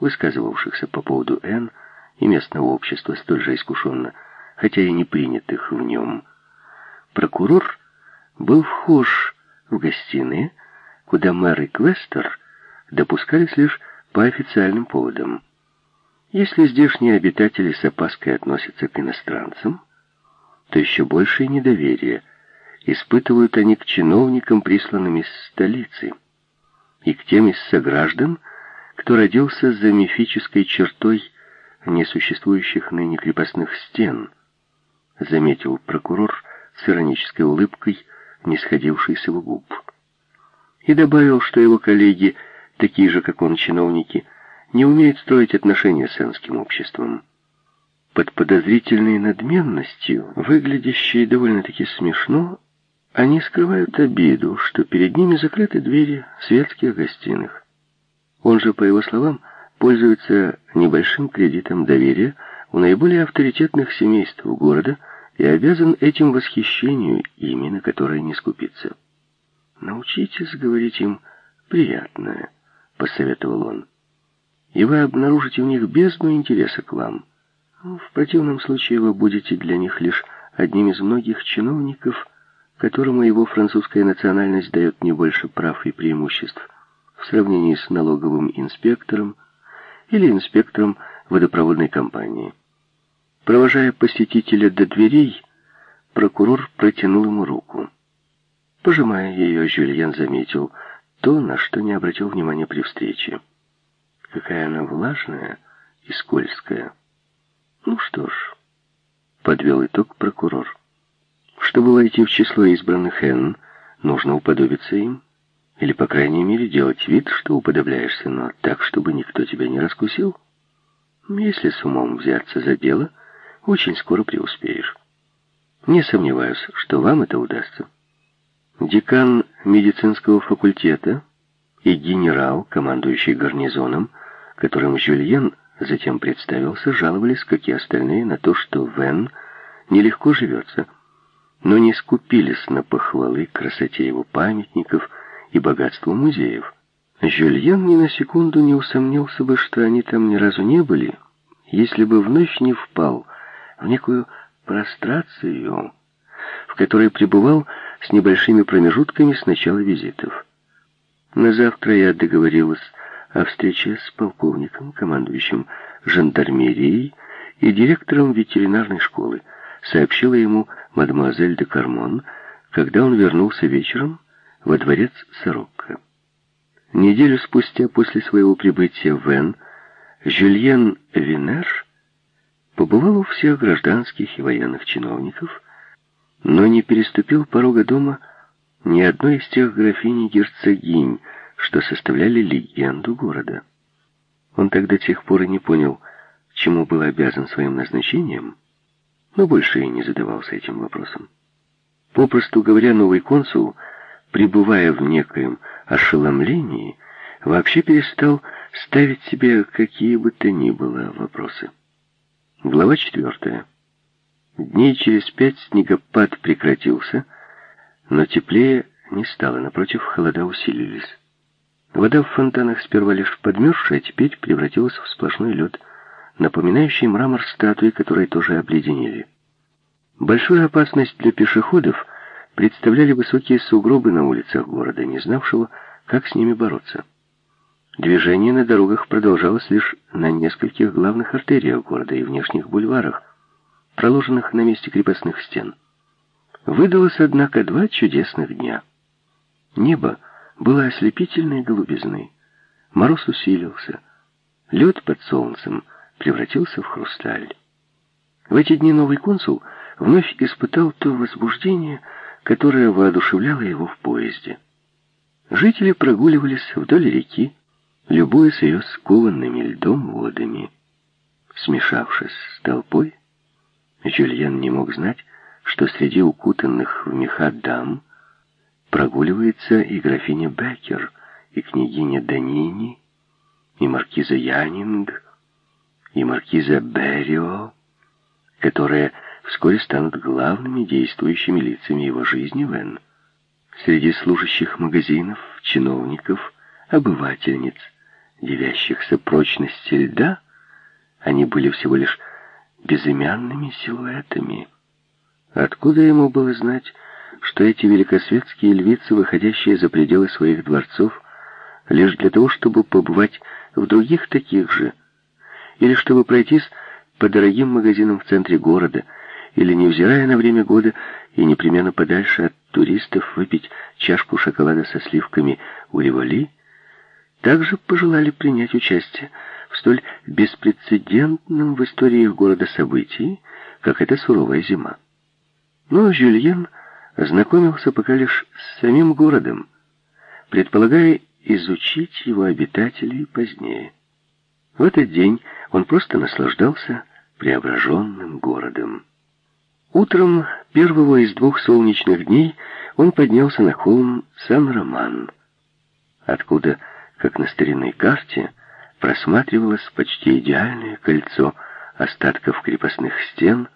высказывавшихся по поводу Н и местного общества столь же искушенно, хотя и не принятых в нем. Прокурор был вхож в гостиные, куда мэр и Квестер допускались лишь по официальным поводам. Если здешние обитатели с опаской относятся к иностранцам, то еще большее недоверие испытывают они к чиновникам, присланным из столицы, и к тем из сограждан, кто родился за мифической чертой несуществующих ныне крепостных стен, заметил прокурор с иронической улыбкой, не сходившей с его губ. И добавил, что его коллеги, такие же, как он, чиновники, не умеют строить отношения с энским обществом. Под подозрительной надменностью, выглядящей довольно-таки смешно, они скрывают обиду, что перед ними закрыты двери светских гостиных. Он же, по его словам, пользуется небольшим кредитом доверия у наиболее авторитетных семейств города и обязан этим восхищению ими, на которое не скупится. «Научитесь говорить им приятное», — посоветовал он, «и вы обнаружите в них бездну интереса к вам». В противном случае вы будете для них лишь одним из многих чиновников, которому его французская национальность дает не больше прав и преимуществ в сравнении с налоговым инспектором или инспектором водопроводной компании. Провожая посетителя до дверей, прокурор протянул ему руку. Пожимая ее, Жюльен заметил то, на что не обратил внимания при встрече. Какая она влажная и скользкая. Ну что ж, подвел итог прокурор. Чтобы войти в число избранных Н, нужно уподобиться им. Или, по крайней мере, делать вид, что уподобляешься, но так, чтобы никто тебя не раскусил. Если с умом взяться за дело, очень скоро преуспеешь. Не сомневаюсь, что вам это удастся. Декан медицинского факультета и генерал, командующий гарнизоном, которым Жюльен Затем представился, жаловались, как и остальные, на то, что Вен нелегко живется, но не скупились на похвалы красоте его памятников и богатству музеев. Жюльен ни на секунду не усомнился бы, что они там ни разу не были, если бы вновь не впал в некую прострацию, в которой пребывал с небольшими промежутками с начала визитов. На завтра я договорилась о встрече с полковником, командующим жандармерией и директором ветеринарной школы, сообщила ему мадемуазель де Кармон, когда он вернулся вечером во дворец Сорокко. Неделю спустя после своего прибытия в Вен, Жюльен Винер побывал у всех гражданских и военных чиновников, но не переступил порога дома ни одной из тех графинь и герцогинь, что составляли легенду города. Он тогда тех пор и не понял, чему был обязан своим назначением, но больше и не задавался этим вопросом. Попросту говоря, новый консул, пребывая в некоем ошеломлении, вообще перестал ставить себе какие бы то ни было вопросы. Глава четвертая. Дней через пять снегопад прекратился, но теплее не стало, напротив, холода усилились. Вода в фонтанах сперва лишь подмерзшая, теперь превратилась в сплошной лед, напоминающий мрамор статуи, которые тоже обледенели. Большую опасность для пешеходов представляли высокие сугробы на улицах города, не знавшего, как с ними бороться. Движение на дорогах продолжалось лишь на нескольких главных артериях города и внешних бульварах, проложенных на месте крепостных стен. Выдалось, однако, два чудесных дня. Небо было ослепительной голубизны. Мороз усилился. Лед под солнцем превратился в хрусталь. В эти дни новый консул вновь испытал то возбуждение, которое воодушевляло его в поезде. Жители прогуливались вдоль реки, любуясь ее скованными льдом водами. Смешавшись с толпой, Жюльен не мог знать, что среди укутанных в меха дам прогуливается и графиня Беккер, и княгиня Данини, и маркиза Янинг, и маркиза Беррио, которые вскоре станут главными действующими лицами его жизни в Н. Среди служащих магазинов, чиновников, обывательниц девящихся прочности льда, они были всего лишь безымянными силуэтами. Откуда ему было знать, что эти великосветские львицы, выходящие за пределы своих дворцов, лишь для того, чтобы побывать в других таких же, или чтобы пройтись по дорогим магазинам в центре города, или, невзирая на время года и непременно подальше от туристов, выпить чашку шоколада со сливками у Револи, также пожелали принять участие в столь беспрецедентном в истории их города событии, как эта суровая зима. Но Жюльен ознакомился пока лишь с самим городом, предполагая изучить его обитателей позднее. В этот день он просто наслаждался преображенным городом. Утром первого из двух солнечных дней он поднялся на холм Сан-Роман, откуда, как на старинной карте, просматривалось почти идеальное кольцо остатков крепостных стен,